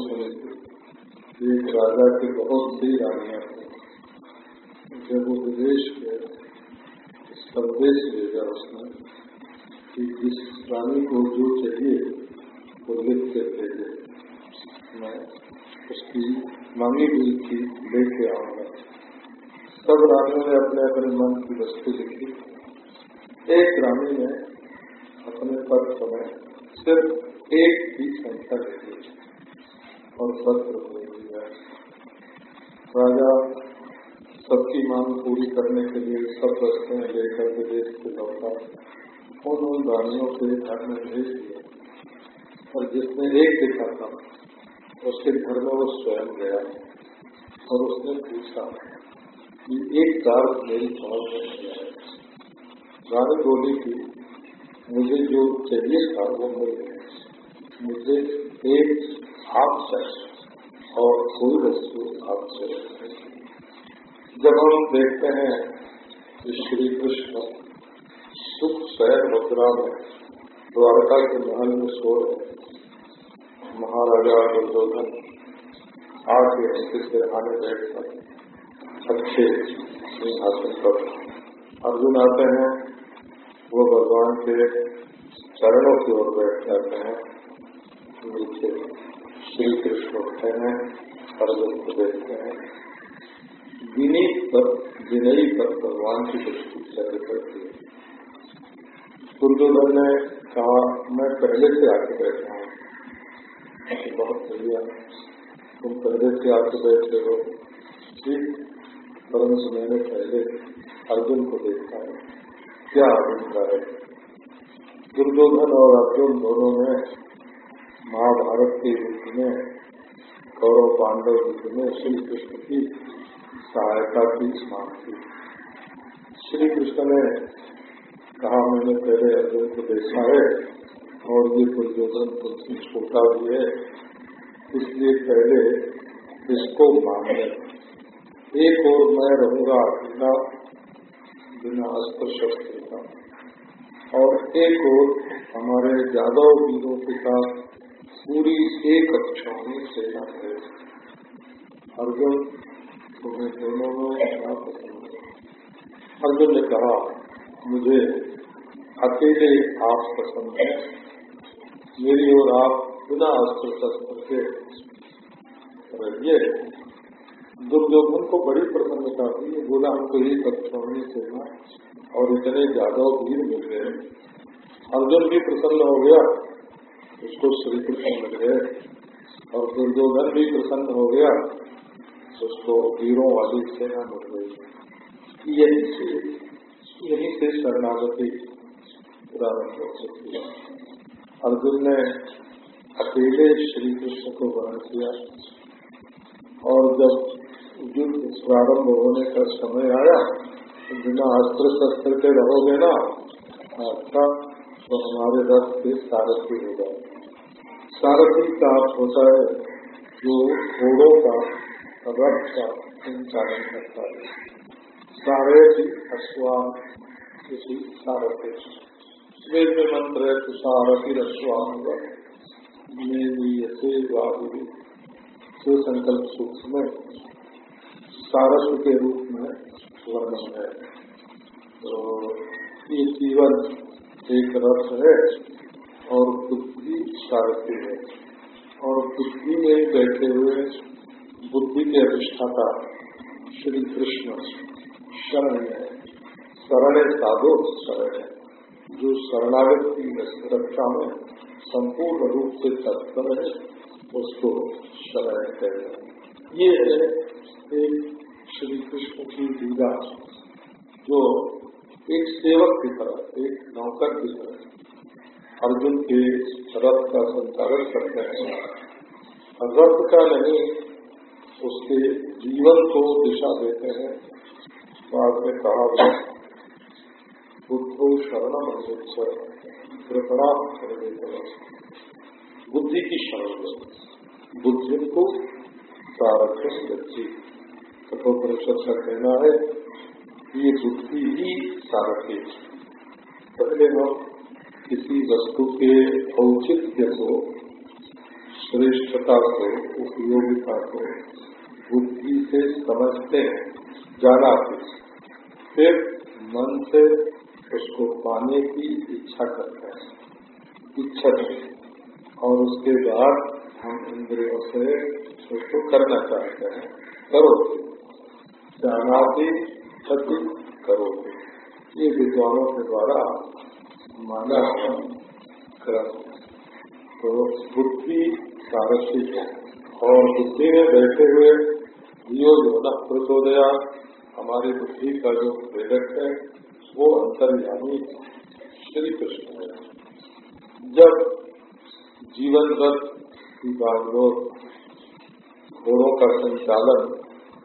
सुनी एक राजा की बहुत बड़ी रानियाँ थी जब वो विदेश के संदेश भेजा उसने कि जिस रानी को जो चाहिए, वो लिख कर भेजे मैं उसकी मांगी भी थी, लेके आऊँगा। सब रानियों ने अपने अपने मन की वस्तु लिखी। एक रानी ने अपने पद समय सिर्फ़ एक ही संख्या लिखी। और सत्र राजा सबकी मांग पूरी करने के लिए सब वस्तुएँ लेकर विदेश के लौटा। उन उन गाड़ियों के घर में भेज दिया। और जिसने एक देखा था, उसके घर में वो स्वयं गया और उसने पूछा कि एक कार मेरी पहुँच में किया है? रानी बोली की, मुझे जो चाहिए था वो मिल गया मुझे एक आपसे और कोई वस्तु आपसे जब हम देखते हैं कि श्री कृष्ण सुख शहर मथुरा में द्वारका के महल में सो रहे महाराजा दुर्योधन आके उनके बैठ बैठकर अच्छे सिंहासन पर अर्जुन आते हैं। वो भगवान के चरणों की ओर बैठ जाते हैं। नीचे श्री कृष्ण उठे हैं सर्वस्व देखते हैं विनीत पर, विनयी पर भगवान की दृष्टि चले करती है। दुर्योधन ने कहा, मैं पहले से आके बैठा हूँ। बहुत बढ़िया। तुम पहले से आके बैठे हो। ठीक। परंतु मैंने पहले अर्जुन को देखा है। क्या अर्जुन का है? दुर्योधन और अर्जुन दोनों में महाभारत के युद्ध में कौरव पांडव युद्ध में श्री कृष्ण की सहायता की मांग की। श्री कृष्ण ने कहा, मैंने पहले अर्जुन को देखा है और ये दुर्योधन तुलसी छोटा भी है, इसलिए पहले इसको मांगे एक और मैं रहूँगा अकेला बिना अस्त्र शस्त्र का। और एक और हमारे यादव वीरों के साथ पूरी एक अच्छा सेना है। अर्जुन, तुम्हें दोनों में क्या पसंद अर्जुन ने कहा, मुझे अकेले आप पसंद है। मेरी और आप बिना अस्त्र शस्त्र के रहिए। दुर्योधन को बड़ी प्रसन्नता थी बोला हमको तो एक में सेना और इतने ज़्यादा भीड़ मिल रहे हैं। अर्जुन भी प्रसन्न हो गया। उसको श्री कृष्ण गए और दुर्योधन भी प्रसन्न हो गया, उसको वीरों वाली सेना मिल गई। यही से यही से शरणागति प्रारंभ हो सकती है। अर्जुन ने अकेले श्री कृष्ण को वर्ण किया और जब युद्ध प्रारंभ होने का समय आया, बिना अस्त्र शस्त्र के रहोगे ना, आपका तो हमारे रथ के सारथी हो जाए सारथी का होता है जो घोड़ों का, रथ का संचालन करता है। सारे की किसी सारथी। वेद में मंत्र है तो सारथी अश्वान से वाहु से संकल्प सूक्ष्म में सारस के रूप में वर्णन है। तो ये जीवन एक रथ है। और बुद्धि सारथी है। और बुद्धि में बैठे हुए बुद्धि के अधिष्ठाता श्री कृष्ण शरण है। शरण साधो, शरण है। जो शरणागति की रक्षा में संपूर्ण रूप से तत्पर है, उसको शरण कहते हैं। ये है एक श्री कृष्ण की लीला, जो एक सेवक की तरह, एक नौकर की तरह अर्जुन के रथ का संचालन करते हैं। रथ का नहीं, उसके जीवन को दिशा देते हैं। बाद में कहा बुद्धो शरण कृपणा बुद्धि की शरण बुद्धि को प्रारक्षण कठोपनिषद का कहना है, ये बुद्धि ही सारथी पहले हम किसी वस्तु के औचित्य को, श्रेष्ठता को, उपयोगिता को, बुद्धि से समझते हैं जाना फिर मन से उसको पाने की इच्छा करते हैं। इच्छा और उसके बाद हम इंद्रियों से उसको करना चाहते हैं। करो जाना भी सत्य करो ये विद्वानों के द्वारा माना क्रम तो बुद्धि सारथी है और बुद्धि में बैठे हुए जियो जो न प्रचोदया हमारी बुद्धि का जो प्रेरक है वो अंतर्यामी श्री कृष्ण है जब जीवन रथ की बागडोर घोड़ों का संचालन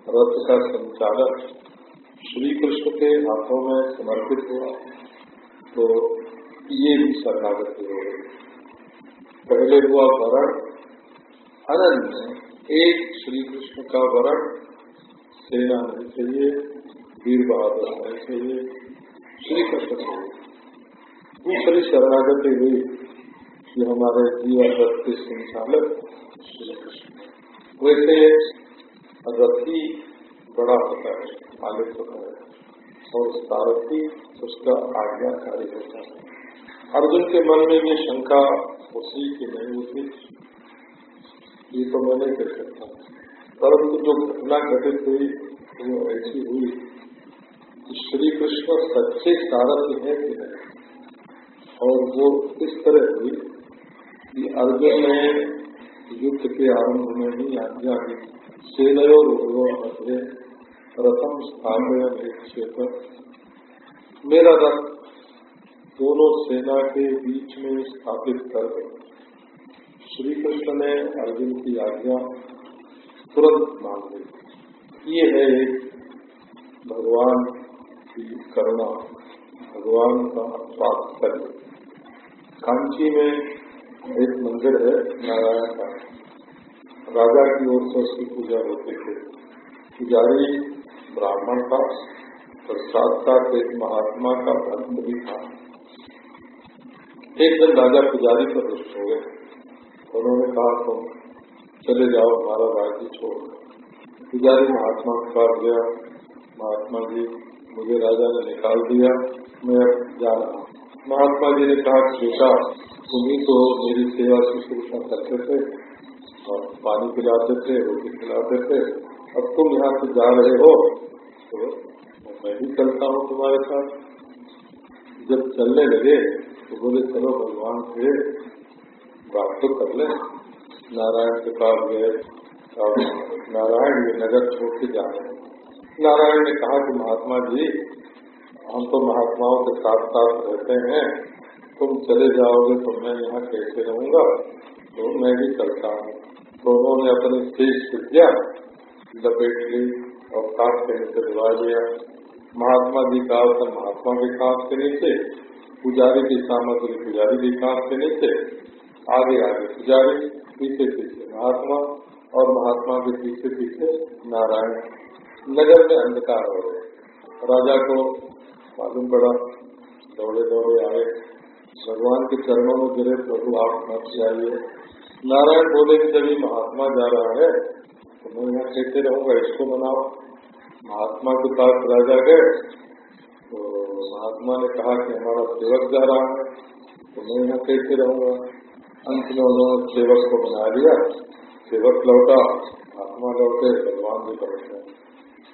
रथ का संचालन श्री कृष्ण के हाथों में समर्पित हुआ तो ये भी शरणागति हो गई पहले हुआ वरण। अनन्य एक श्री कृष्ण का वरण। सेना होनी चाहिए, वीर बहादुर होने चाहिए। श्री कृष्ण को दूसरी शरणागति हुई। कि हमारे जीवन रथ के संचालक श्री कृष्ण वैसे रथी बड़ा होता है मालिक होता है। और सारथी उसका आज्ञाकारी होता है। अर्जुन के मन में ये शंका उसी की नहीं होती। ये तो मैं नहीं कह सकता परंतु जो घटना घटित हुई, वो ऐसी हुई कि श्री कृष्ण सच्चे सारथ है कि नहीं। और वो इस तरह हुई कि अर्जुन ने युद्ध के आरंभ में ही आज्ञा दी। सेनयो रोगो मध्य रथम स्थापय क्षेत्र। मेरा रथ दोनों सेना के बीच में स्थापित कर श्री कृष्ण ने अर्जुन की आज्ञा तुरंत मान ली। ये है एक भगवान की करुणा, भगवान का तात्पर्य। कांची में एक मंदिर है, नारायण का। राजा की ओर से उसकी पूजा होती थी। पुजारी ब्राह्मण था प्रसाद साथ एक महात्मा का भक्त भी था। एक दिन राजा पुजारी पर रुष्ट हो गए। उन्होंने कहा, तुम चले जाओ हमारा राज्य छोड़ पुजारी महात्मा के पास गया। महात्मा जी, मुझे राजा ने निकाल दिया, मैं जा रहा हूँ। महात्मा जी ने कहा, बेटा, तुम ही तो मेरी सेवा शुश्रूषा करते थे और पानी पिलाते थे, रोटी खिलाते थे। अब तुम यहाँ से जा रहे हो तो मैं भी चलता हूँ तुम्हारे साथ। जब चलने लगे तो बोले चलो भगवान से बात तो कर ले। नारायण के पास गए और नारायण ये नगर छोड़ के जा रहे नारायण ने कहा कि महात्मा जी, हम तो महात्माओं के साथ साथ रहते हैं। तुम चले जाओगे तो मैं यहाँ कैसे रहूँगा? तो मैं भी चलता हूँ। तो उन्होंने अपनी शेष विद्या लपेट ली और कांच के नीचे दिवा दिया महात्मा जी का महात्मा के कांच के नीचे पुजारी की सामग्री, पुजारी की कांच के नीचे, आगे आगे पुजारी, पीछे पीछे, महात्मा और महात्मा के पीछे पीछे नारायण। नगर में अंधकार हो गए राजा को मालूम पड़ा, दौड़े दौड़े आए। भगवान के चरणों में गिरे, प्रभु आप मत जाइए। नारायण बोले कि जब महात्मा जा रहा है तो मैं यहाँ कहते रहूँगा, इसको मनाओ। महात्मा के पास राजा गए तो महात्मा ने कहा कि हमारा सेवक जा रहा है तो मैं यहाँ कैसे रहूँगा? अंत में उन्होंने सेवक को बना लिया। सेवक लौटा, महात्मा लौटे, भगवान भी पहुँच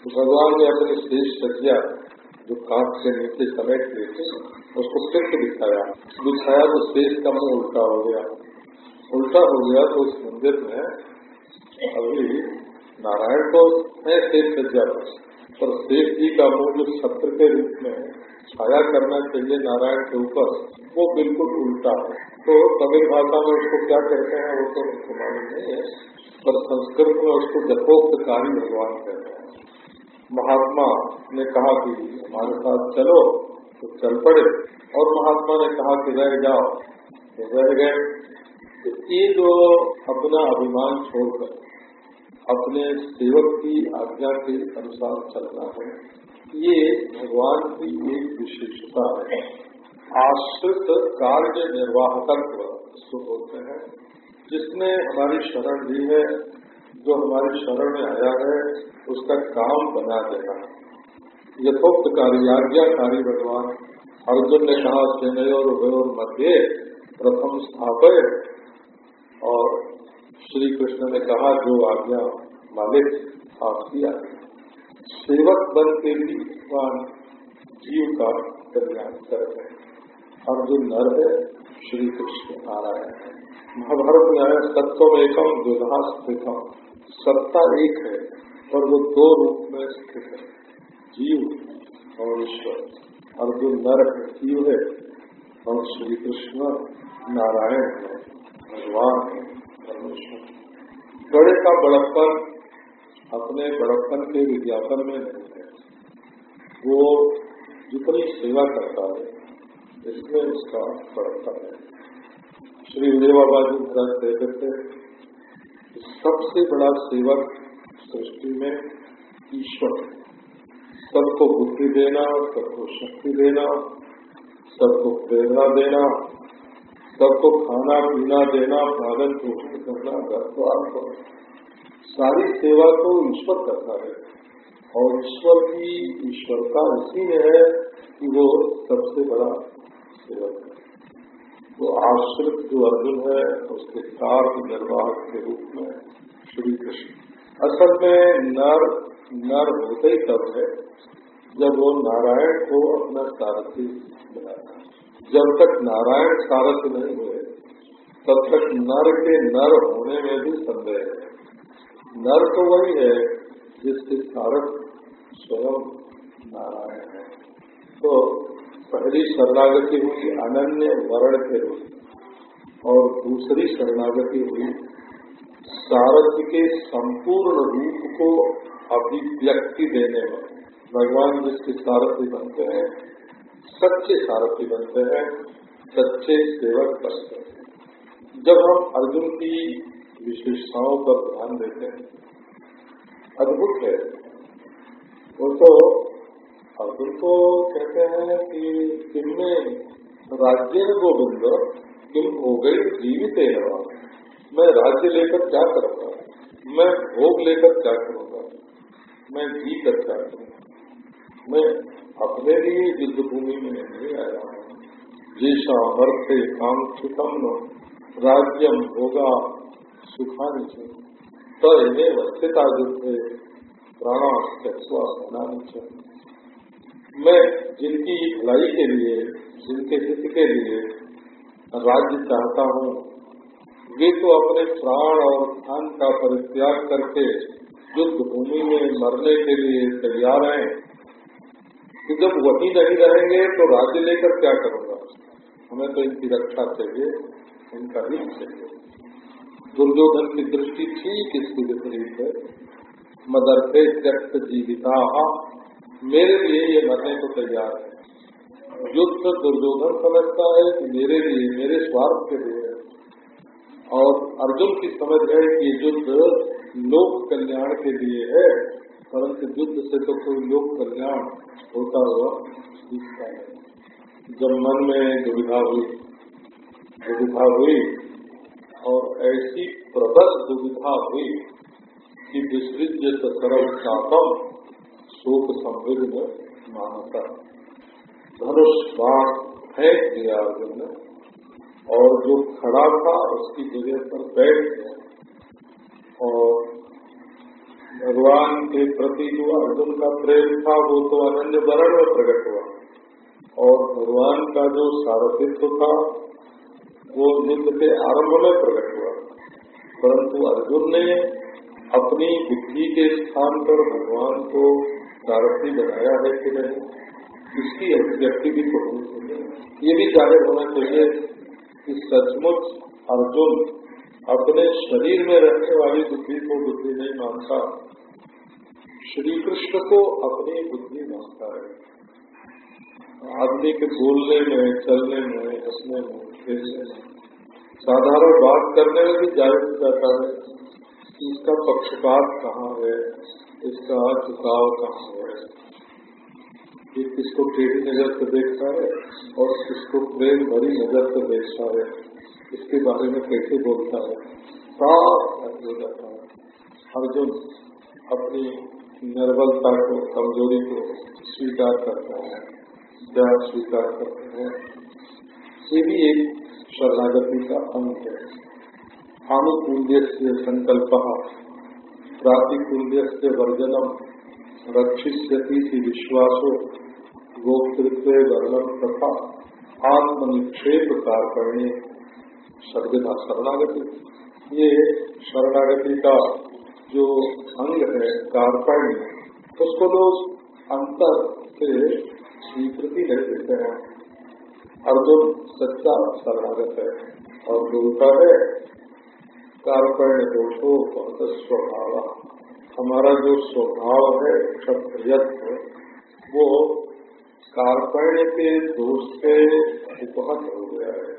तो भगवान ने अपनी शेष सज्जा जो कांच के नीचे समेट लिए थे, उसको फिर से दिखाया दिखाया तो शेष का मुँह उल्टा हो गया। उल्टा हो गया तो उस मंदिर में अभी नारायण तो है, शेष सज्जा पर। शेष जी का मुँह जो सत्र के रूप में छाया करना चाहिए नारायण के ऊपर, वो बिल्कुल उल्टा है। तो तमिल भाषा में उसको क्या कहते हैं, वो तो मुझको मालूम नहीं है, पर संस्कृत में उसको जपोक्तकारी भगवान कहते हैं। महात्मा ने कहा कि हमारे साथ चलो तो चल पड़े। और महात्मा ने कहा कि रह जाओ। तो रह गए। तो ये जो अपना अभिमान छोड़कर अपने सेवक की आज्ञा के अनुसार चलना है। ये भगवान की एक विशेषता है। आश्रित कार्य निर्वाहकत्व इसको बोलते हैं। जिसने हमारी शरण ली है, जो हमारी शरण में आया है, उसका काम बना देना यथोक्तकारी आज्ञाकारी भगवान, अर्जुन ने कहा, सेनयोर और मध्य प्रथम स्थापित और श्री कृष्ण ने कहा, जो आज्ञा मालिक आपकी आज्ञा सेवक बन के भी भगवान जीव का कल्याण कर रहे हैं। और जो नर है श्री कृष्ण नारायण है। महाभारत में आया, सत्वम एकम दुधा स्थितम सत्ता एक है और वो दो रूप में स्थित है। जीव और ईश्वर। और जो नर है जीव है और श्री कृष्ण नारायण है। भगवान है परमेश्वर। बड़े का बड़प्पन अपने बड़प्पन के विज्ञापन में नहीं है वो जितनी सेवा करता है, इसमें उसका बड़प्पन है। श्री विजय बाबा जी महाराज कहते थे सबसे बड़ा सेवक सृष्टि में ईश्वर सबको बुद्धि देना, सबको शक्ति देना, सबको प्रेरणा देना, सबको खाना पीना देना, पालन पोषण करना घर करना सारी सेवा तो ईश्वर करता है। और ईश्वर की ईश्वरता इसी में है कि वो सबसे बड़ा सेवक है। तो आश्रित जो अर्जुन है, उसके कार्य निर्वाह के रूप में श्री कृष्ण। असल में नर नर होते ही तब है जब वो नारायण को अपना सारथी बनाता है। जब तक नारायण सारथ नहीं हुए, तब तक नर के नर होने में भी संदेह है। नर तो वही है जिसके सारथ स्वयं नारायण है। तो पहली शरणागति हुई, अनन्य वर्ण के रूप और दूसरी शरणागति हुई, सारथी के संपूर्ण रूप को अभिव्यक्ति देने में। भगवान जिसके सारथी बनते हैं, सच्चे सारथी बनते हैं, सच्चे सेवक बनते हैं। जब हम अर्जुन की विशेषताओं पर ध्यान देते हैं। अद्भुत है। वो तो अर्जुन को कहते हैं कि किनमें राज्य गोविंद किम हो गई जीवित मैं राज्य लेकर क्या करूँगा? मैं भोग लेकर क्या करूँगा? मैं जी कर क्या करूँगा? मैं अपने लिए युद्ध भूमि में नहीं आया हूँ। जैसा अर्थे कांक्षितम राज्यम होगा सुखानी से तो इन्हें स्थिता युद्ध प्राणा त्यक्वा मैं जिनकी भलाई के लिए, जिनके हित के लिए राज्य चाहता हूँ, वे तो अपने प्राण और स्थान का परित्याग करके युद्ध भूमि में मरने के लिए तैयार हैं। कि जब वही नहीं रहेंगे तो राज्य लेकर क्या करूँगा? हमें तो इनकी रक्षा चाहिए, इनका हित चाहिए। दुर्योधन की दृष्टि ठीक इसकी विपरीत है। मदरते त्यक्त जीविता, मेरे लिए ये मरने को तैयार है। युद्ध दुर्योधन समझता है कि मेरे लिए, मेरे स्वार्थ के लिए और अर्जुन की समझ है कि युद्ध लोक कल्याण के लिए है, परंतु युद्ध से तो कोई लोक कल्याण होता हुआ दिखता है जब मन में दुविधा हुई दुविधा हुई और ऐसी प्रबल दुविधा हुई कि विसृज सरल शातम शोक संविघ्न मानता। धनुष बाण फेंक दिया अर्जुन ने और जो खड़ा था उसकी जगह पर बैठ गया। और भगवान के प्रति जो अर्जुन का प्रेम था, वो तो अनन्य वरण में प्रकट हुआ। और भगवान का जो सारथित्व था वो युद्ध के आरंभ में प्रकट हुआ। परंतु अर्जुन ने अपनी बुद्धि के स्थान पर भगवान को सारथी बनाया है कि नहीं इसकी अभिव्यक्ति भी तो होनी ये भी ज़ाहिर होना चाहिए कि सचमुच अर्जुन अपने शरीर में रहने वाली बुद्धि को बुद्धि नहीं मानता। श्री कृष्ण को अपनी बुद्धि मानता है। आदमी के बोलने में, चलने में, हंसने में साधारण बात करने में भी ज़ाहिर जाता है कि इसका पक्षपात कहाँ है, इसका झुकाव कहाँ है। ये किसको टेढ़ी नज़र से देखता है और किसको प्रेम भरी नज़र से देखता है, इसके बारे में कैसे बोलता है, साफ़ हो जाता है। अर्जुन अपनी निर्बलता को, कमज़ोरी को स्वीकार करता है क्या स्वीकार करते हैं। ये भी एक शरणागति का अंग है। आनुकूल्य से संकल्प प्रातिकूल्य से वर्जनम रक्षिष्यति विश्वासो गोपतृत्व वर्णन तथा आत्मनिक्षेप कारकर्णी सर्वदा शरणागति। ये शरणागति का जो अंग है, कार्पण्य, उसको लोग अंतर से स्वीकृति नहीं देते हैं। अर्जुन सच्चा शरणागत है और बोलता है, कार्पण्य दोषो बहुत स्वभाव। हमारा जो स्वभाव है क्षत्रिय वो कार्पण्य के दोष से उपहत हो गया है,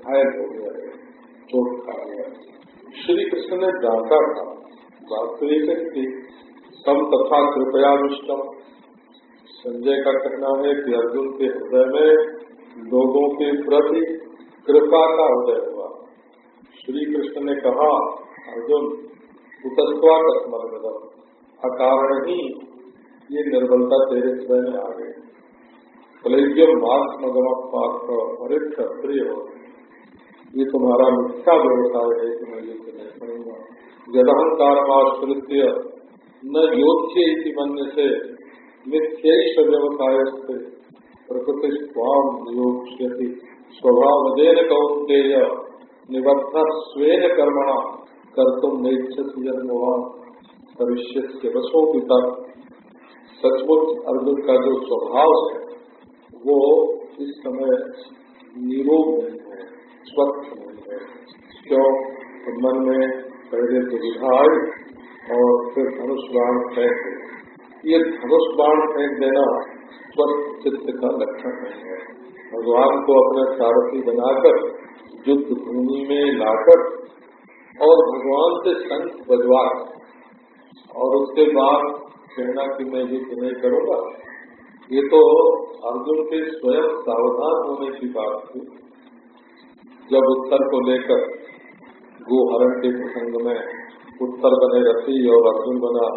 घायल हो गया है, चोट खा गया श्री कृष्ण ने डांटा था, वास्तविक थी तम तथा कृपया विष्टम संजय का कहना है कि अर्जुन के हृदय में लोगों के प्रति कृपा का उदय हुआ। श्री कृष्ण ने कहा, अर्जुन उतस्वा का अकारण ही ये निर्बलता तेरे हृदय में आ गई। कलेज्यम मार्ग मगम पार्थ अरे क्षत्रिय हो। ये तुम्हारा मिथ्या व्यवसाय है, कि मैं युद्ध नहीं करूँगा। जदहंकार आश्रित्य न योग्य मन से मिथ्यश व्यवसाय से प्रकृति स्वाम योग्यति स्वभावदेन कौंतेय निबद्ध स्वेन कर्मणा कर तुम नेच्छति जन्मवान भविष्य के बसों तक सचमुच अर्जुन का जो स्वभाव है, वो इस समय निरोग नहीं है स्वच्छ नहीं है। क्यों? तो मन में पहले दुविधा आई और फिर धनुष बाण फेंक ये धनुष बाण फेंक देना स्वस्थ चित्त का लक्षण है। भगवान को अपना सारथी बनाकर, युद्ध भूमि में लाकर और भगवान से संत बजवा और उसके बाद कहना कि मैं युद्ध नहीं करूँगा। ये तो अर्जुन के स्वयं सावधान होने की बात थी। जब उत्तर को लेकर गोहरण के प्रसंग में उत्तर बने रथी और अर्जुन बना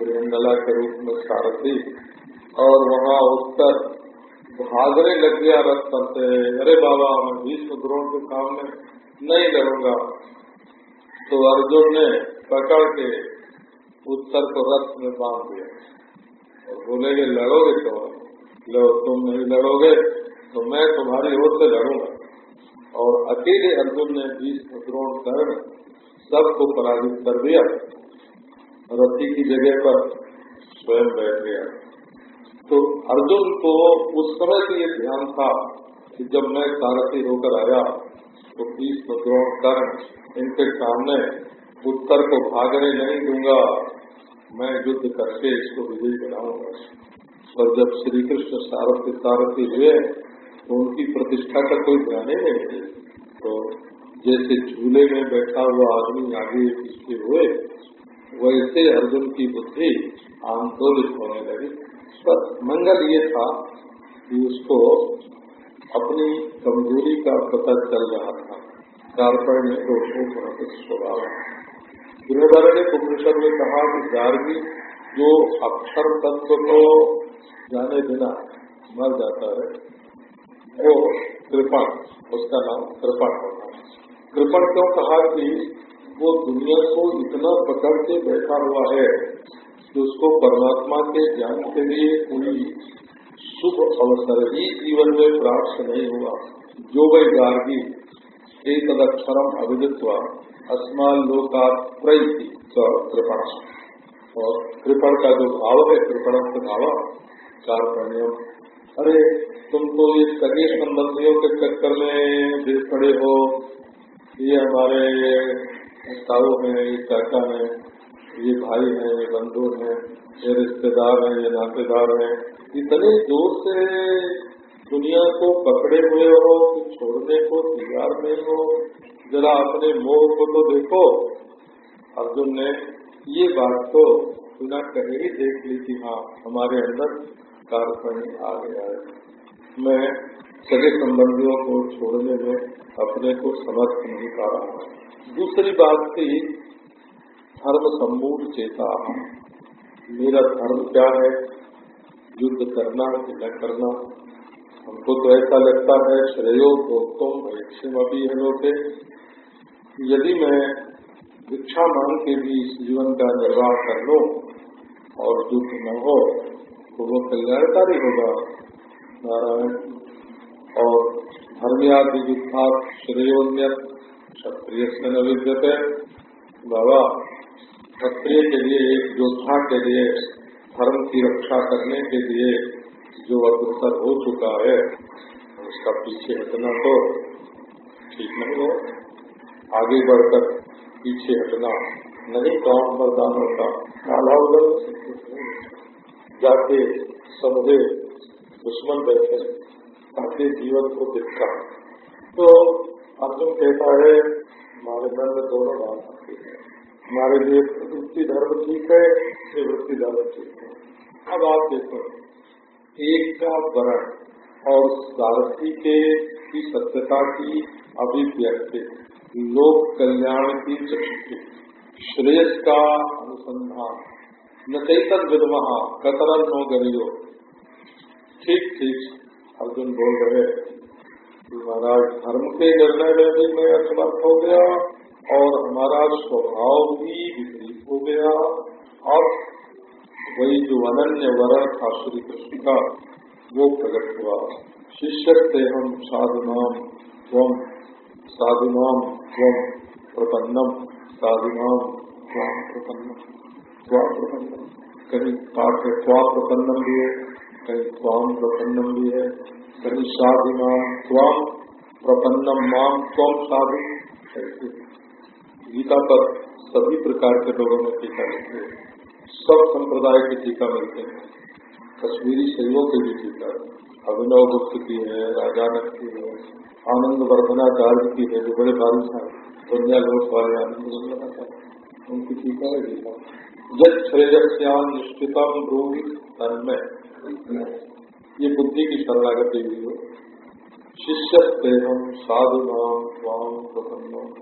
बृहंगला के रूप में सारथी और वहाँ उत्तर भागने लग गया करते अरे बाबा, मैं भीष्म द्रोण के सामने नहीं लड़ूँगा। तो अर्जुन ने पकड़ के उत्तर को रथ में बाँध दिया। और बोलेगे, लड़ोगे तो लो, तुम नहीं लड़ोगे तो मैं तुम्हारी ओर से लड़ूँगा। और अकेले अर्जुन ने बीस द्रोण कर सबको पराजित कर दिया। रथी की जगह पर स्वयं बैठ गया। तो अर्जुन को उस समय से ये ध्यान था कि जब मैं सारथी होकर आया तो बीस द्रोण कर्ण इनके सामने उत्तर को भागने नहीं दूँगा। मैं युद्ध करके इसको विजयी बनाऊँगा। और जब श्री कृष्ण सारथी सारथी हुए तो उनकी प्रतिष्ठा का कोई ध्यान ही नहीं तो जैसे झूले में बैठा हुआ आदमी आगे पीछे हुए, वैसे अर्जुन की बुद्धि आंदोलित होने लगी। पर मंगल ये था कि उसको अपनी कमज़ोरी का पता चल रहा था। कार्पण्य दोषों पर स्वभाव ने उपनिषद में कहा कि गार्गी, जो अक्षर तत्व को जाने बिना मर जाता है, वो कृपण, उसका नाम कृपण होता है। कृपण क्यों कहा कि वो दुनिया को इतना पकड़ के बैठा हुआ है कि उसको परमात्मा के ज्ञान के लिए कोई शुभ अवसर ही जीवन में प्राप्त नहीं हुआ। जो वही गार्गी एक अक्षरम अविदित्वा अस्मान लोका प्रयति कृपण। और कृपण का जो भाव है कृपण भाव कार्पण्यम अरे, तुम तो ये सगे संबंधियों के चक्कर में दिल पड़े हो। ये हमारे ताऊ हैं ये चाचा हैं ये भाई हैं, ये बंधु हैं, ये रिश्तेदार हैं, ये नातेदार हैं। इतने ज़ोर से दुनिया को पकड़े हुए हो कि छोड़ने को तैयार नहीं हो, जरा अपने मोह को तो देखो। अर्जुन ने ये बात तो बिना कहे ही देख ली कि हाँ हमारे अंदर कारपणी आ गया है। मैं सगे संबंधियों को छोड़ने में अपने को समर्थ नहीं पा रहा हूँ। दूसरी बात थी धर्म सम्मूढ़ चेता मेरा धर्म क्या है? युद्ध करना कि न करना। हमको तो ऐसा लगता है, श्रेयो भोक्तों भैक्षम अभी है यदि मैं भिक्षा मांग के भी इस जीवन का निर्वाह कर लो और दुख न हो तो वो कल्याणकारी होगा। नारायण, और धर्मयादि युद्धा श्रेयोन्य क्षत्रिय से न विद्यते। बाबा क्षत्रिय के लिए एक योद्धा के लिए, धर्म की रक्षा करने के लिए जो अग्रसर हो चुका है उसका पीछे हटना तो ठीक नहीं हो। आगे बढ़कर पीछे हटना नहीं, काम वरदान होता कालावल जाके समझे, दुश्मन बैठे, ताकि जीवन को दिखा। तो अर्जुन कहता है हमारे मन में दोनों बात। हमारे लिए प्रवृत्ति धर्म ठीक है निवृत्ति धर्म ठीक है। अब आप देखो, एक का वरण और सारथी के की सत्यता की अभिव्यक्ति, लोक कल्याण की दृष्टि, श्रेयस का अनुसंधान। न चैतन विधवा कतरन हो गरियो ठीक ठीक, अर्जुन बोल रहे महाराज, धर्म के निर्णय में भी मैं असमर्थ हो गया और हमारा स्वभाव भी विपरीत हो गया। और वही जो अनन्य वरण था श्री कृष्ण का, वो प्रकट हुआ। शिष्य से हम साधुनाम स्वम साधुनाम स्वम प्रपन्नम साधुनाम स्वाम प्रपन्नम स्वा प्रपन्नम। कहीं पाठ है स्वा प्रपन्नम भी है, कहीं स्वाम प्रपन्नम भी है। कहीं साधुनाम स्वाम प्रपन्नम माम स्वम साधु। गीता पर सभी प्रकार के लोगों ने टीका लिखे सब संप्रदाय की टीका मिलते हैं। कश्मीरी शैलों के भी टीका अभिनव गुप्त की है राजानक की है, आनंद वर्धनाचार्य की है, जो बड़े भारी था दुनिया लोक वाले आनंद वर्धनाचार्य उनकी टीका है गीता। जब श्रेयस्याम निश्चितम ब्रूहि तन्मय ये बुद्धि की शरणागति हुई हो। शिष्य साधु नाम स्वाम प्रपन्नम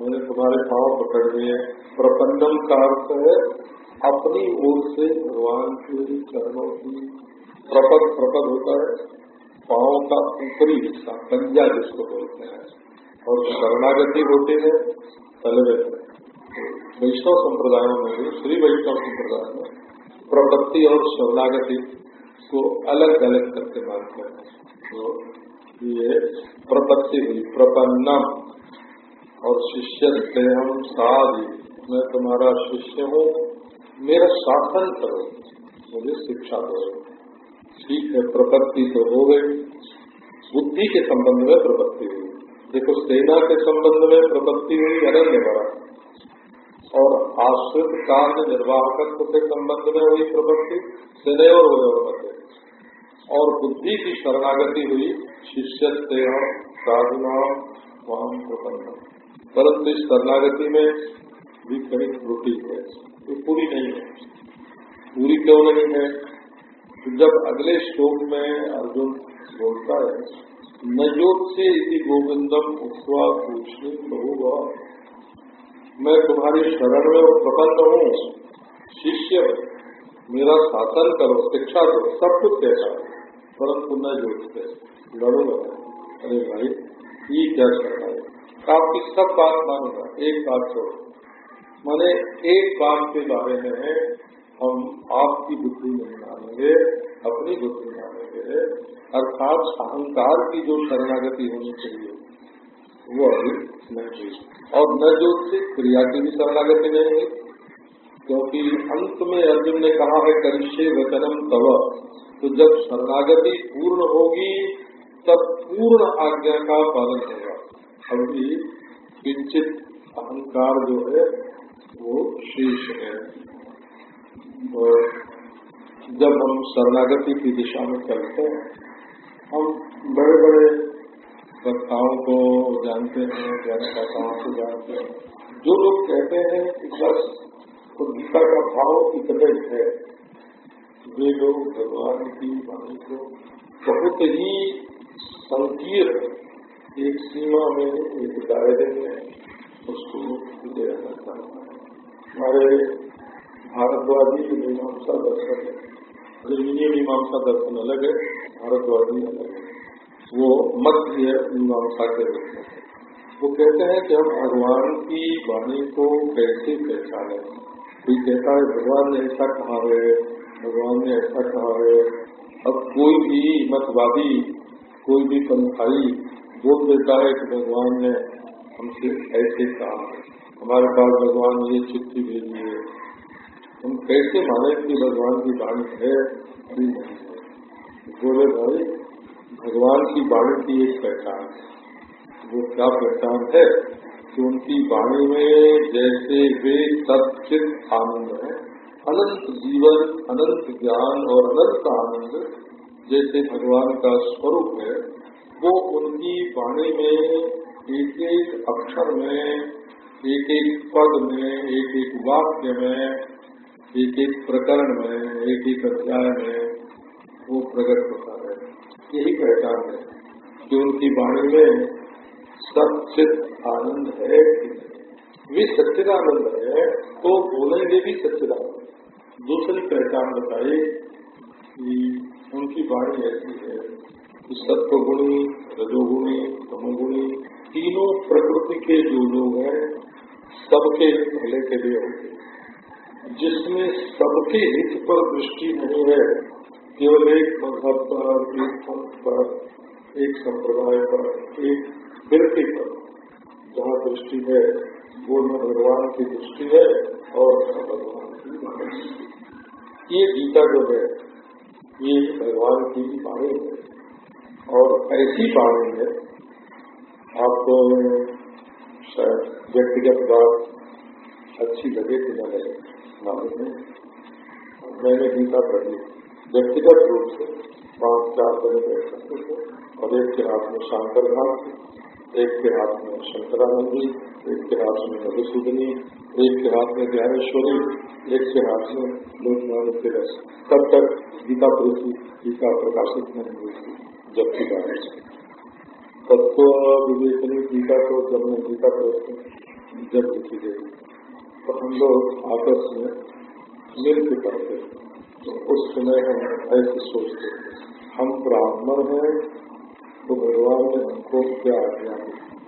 मैंने तुम्हारे पाँव पकड़ लिए। प्रपन्नम का अर्थ है, अपनी ओर से भगवान के चरणों की प्रपद प्रपद होता है। पाओ का ऊपरी हिस्सा पंजा जिसको बोलते हैं। और शरणागति होती है तलवे वैष्णव संप्रदायों में भी, श्री वैष्णव संप्रदाय में प्रपत्ति और शरणागति को अलग अलग करके मानते हैं। तो ये प्रपत्ति हुई प्रपन्नम। और शिष्य से हम साधि मैं तुम्हारा शिष्य हूँ, मेरा शासन करो, मुझे शिक्षा दो। ठीक है प्रपत्ति तो हो गई। बुद्धि के संबंध में प्रपत्ति हुई। देखो, सेना के संबंध में प्रपत्ति हुई अनन्य बड़ा और आश्रित कार्य निर्वाहकत्व के संबंध में हुई प्रपत्ति सेने और मध्य और बुद्धि की शरणागति हुई शिष्य से साधुना वहाँ प्रपन्न परंतु इस शरणागति में भी कहीं त्रुटि है। ये पूरी नहीं है। पूरी क्यों नहीं है? तो जब अगले श्लोक में अर्जुन बोलता है, नजोत से इसी गोविंदम उत्सवा पूछने बहु मैं तुम्हारी शरण में और प्रबंध हूँ। शिष्य, मेरा शासन करो, शिक्षा दो, सब कुछ कहता परंतु न जोड़ते लड़ूँगा अरे भाई, ये क्या करना आपकी सब बात मानूँगा एक बात छोड़ो। मैंने एक बात के बारे में है, हम आपकी बुद्धि नहीं मानेंगे, अपनी बुद्धि मानेंगे, अर्थात अहंकार की जो शरणागति होनी चाहिए, वो अभी नहीं और न जो क्रिया की भी शरणागति नहीं हुई, क्योंकि अंत में अर्जुन ने कहा है, करिष्य वचनम तव। तो जब शरणागति पूर्ण होगी, तब पूर्ण आज्ञा का पालन होगा। अभी किंचित अहंकार जो है, वो शेष है। और जब हम शरणागति की दिशा में चलते हैं, हम बड़े बड़े वक्ताओं को जानते हैं ज्ञानदाताओं को जानते हैं। जो लोग कहते हैं कि बस तो गीता का भाव इतने है, वे लोग भगवान की वाणी को बहुत ही संकीर्ण एक सीमा में एक दायरे में उसको ले जाता है। हमारे भारतवादी मीमांसा दर्शन जमीनी मीमांसा दर्शन अलग है भारतवादी अलग है। वो मध्य मीमांसा के रूप में वो कहते हैं कि हम भगवान की वाणी को कैसे पहचाने? कोई कहता है, भगवान ने ऐसा कहा है, भगवान ने ऐसा कहा है। अब कोई भी मतवादी, कोई भी पंथाई बोल देता है कि भगवान ने हमसे ऐसे कहा हमारे पास भगवान ये चिट्ठी भेजी है। हम कैसे माने कि भगवान की बाणी है, अभी नहीं बोले भाई भगवान की बाणी की एक पहचान है। वो क्या पहचान है? कि उनकी वाणी में जैसे वे सचित आनंद है, अनंत जीवन, अनंत ज्ञान और अनंत आनंद, जैसे भगवान का स्वरूप है वो उनकी वाणी में एक एक अक्षर में एक एक पद में एक एक वाक्य में एक एक प्रकरण में एक एक अध्याय में वो प्रकट होता है। यही पहचान है कि उनकी वाणी में सचित आनंद है वे सच्चिदानंद है तो बोलेंगे भी सच्चिदानंद। दूसरी पहचान बताई कि उनकी वाणी ऐसी है। सत्वगुणी, रजोगुणी, तमोगुणी, तीनों प्रकृति के जो लोग हैं, सबके भले के लिए होते जिसमें सबके हित पर दृष्टि नहीं है, केवल एक मज़हब पर, एक पंथ पर, एक संप्रदाय पर, एक व्यक्ति पर। जहाँ दृष्टि है, वो न भगवान की दृष्टि है और न भगवान की ये गीता जो है, ये भगवान की वाणी है। और ऐसी है। आपको व्यक्तिगत बात अच्छी लगे कि न लगे मालूम में मैंने गीता पढ़ी। व्यक्तिगत रूप से पाँच चार बजे बैठ सकते थे और एक के हाथ में शांकर घाट एक के हाथ में शंकरानंद जी, एक के हाथ में मधुसूदनी, एक के हाथ में ज्ञानेश्वरी, एक के हाथ में लोकमान तिरस तब तक गीता पृथ्वी गीता प्रकाशित नहीं हुई थी। जब की बात तत्व विवेचनी टीका को जब मैं गीता पृथ्वी जब लिखी गई तो हम लोग आपस में मिल के पढ़ते तो उस समय हम ऐसे सोचते हम ब्राह्मण हैं तो भगवान ने हमको क्या आज्ञा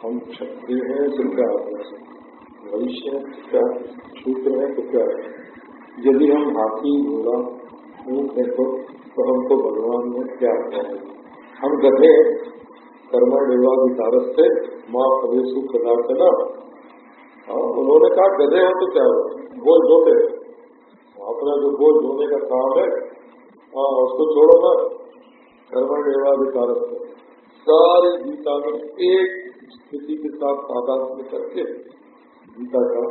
हम क्षत्रिय हैं तो क्या आज्ञा वैश्य है तो क्या शूद्र है तो क्या है यदि हम हाथी घोड़ा ऊँट है तो, तो हमको भगवान ने क्या आज्ञा है हम गधे कर्मा विचारस से माँ प्रवेशु कदाचना हाँ उन्होंने कहा, गधे हो तो क्या हो? धोते अपना जो बोझ धोने का काम है हाँ उसको छोड़ो ना। कर्मा विचारस से सारी गीता में एक स्थिति के साथ तादाद करके गीता का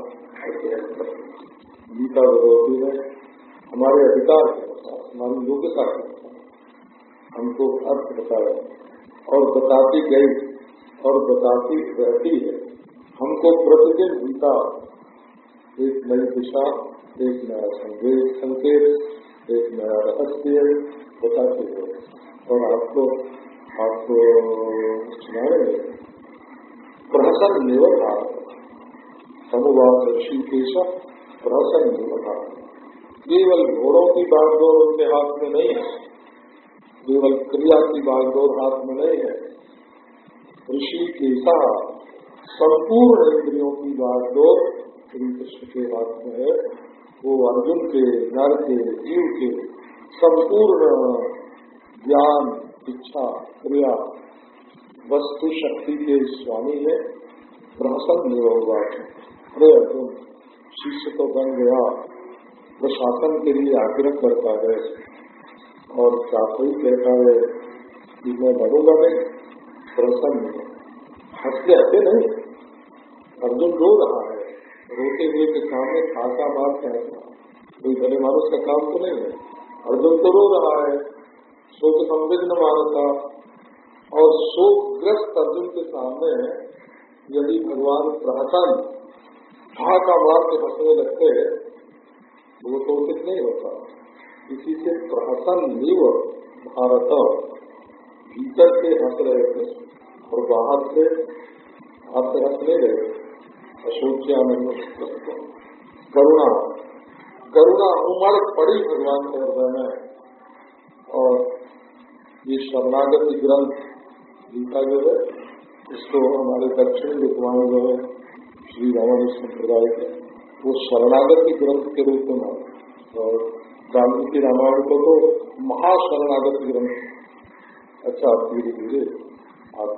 गीता भगवती ने हमारे अधिकार के हमारी योग्यता के हमको अर्थ बताया और बताती गई, और बताती रहती है। हमको प्रतिदिन गीता एक नई दिशा, एक नया संकेत संकेत, एक नया रहस्य बताते हैं। और आपको आपको सुनाएँगे प्रहसन निवधा समुवाद ऋषिकेश प्रहसन निवधा केवल घोड़ों की बागडोर उनके हाथ में नहीं है। केवल क्रिया की बागडोर हाथ में नहीं है, ऋषि के साथ संपूर्ण इंद्रियों की बागडोर श्री कृष्ण के हाथ में है, वो अर्जुन के, नर के, जीव के संपूर्ण ज्ञान, इच्छा, क्रिया, वस्तु शक्ति के स्वामी है प्रहसन होगा अरे अर्जुन, शिष्य तो बन गया प्रशासन के लिए आग्रह करता है और ही कहता है कि मैं बढ़ूँगा नहीं, प्रसन्न हँसते हँसते नहीं, अर्जुन रो रहा है। रोते हुए के सामने खासा बात कहता कोई भले मानुष का काम तो नहीं है। अर्जुन तो रो रहा है। शोक संविघ्न मानता और शोकग्रस्त अर्जुन के सामने यदि भगवान प्रहसन भाका मार के हंसने लगते वो तो उचित नहीं होता। इसी से प्रहसन निव भारत, भीतर से हंस रहे थे और बाहर से हाथ से हंस नहीं रहे अशोचिया में करुणा करुणा उमड़ पड़ी भगवान के हृदय में। और ये शरणागति ग्रंथ गीता जो है इसको हमारे दक्षिण विद्वान जो है श्री रामानुज संप्रदाय के, वो शरणागति ग्रंथ के रूप में और वाल्मीकि रामायण को तो महाशरणागत ग्रंथ। अच्छा आप धीरे धीरे आप